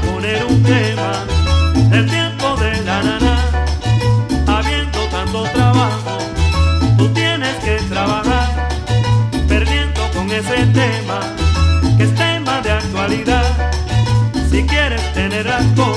poner un tema del tiempo de la nana. Habiendo tanto trabajo, tú tienes que trabajar, perdiendo con ese tema que es tema de actualidad. Si quieres tener algo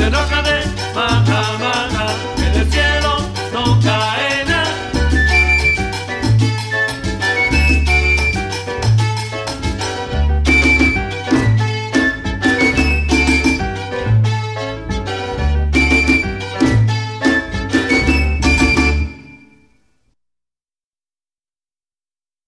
se roca de mata, mata, en el cielo no cae.